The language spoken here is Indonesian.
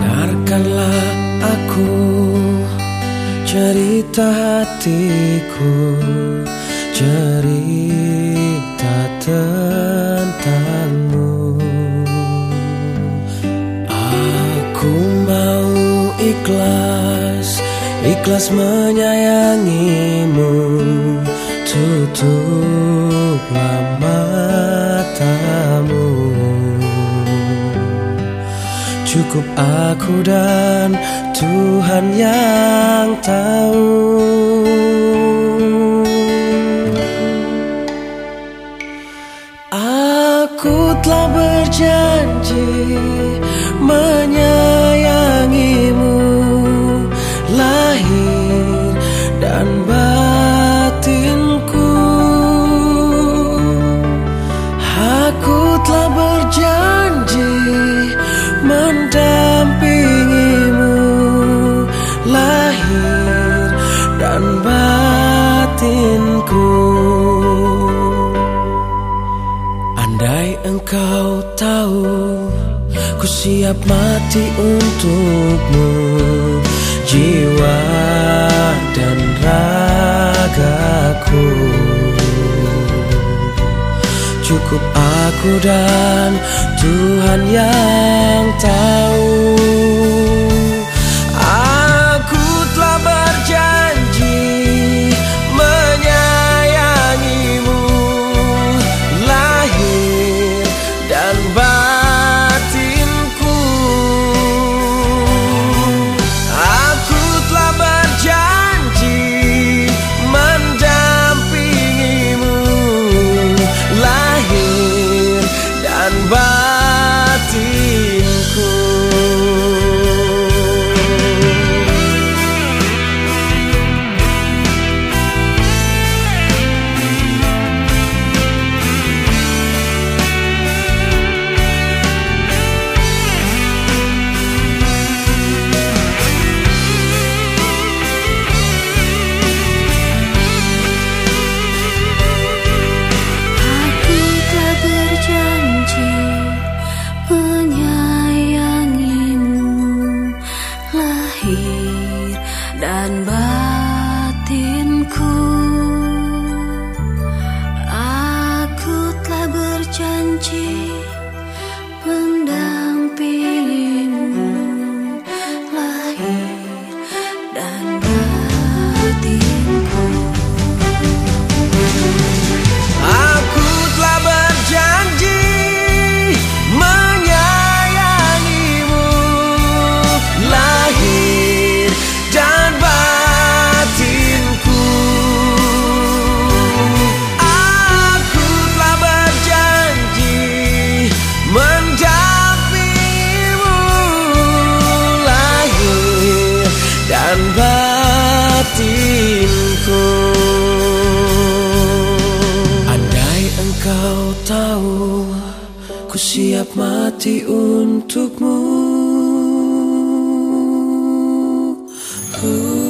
Dengarkanlah aku cerita hatiku ikhlas ikhlas menyayangimu tutuplah matamu. Cukup aku dan Tuhan yang tahu batinku Andai engkau tahu ku siap mati untukmu jiwa dan ragaku. Cukup aku dan Tuhan yang tahu batinku. Andai engkau tahu Ku siap mati untukmu. Uh.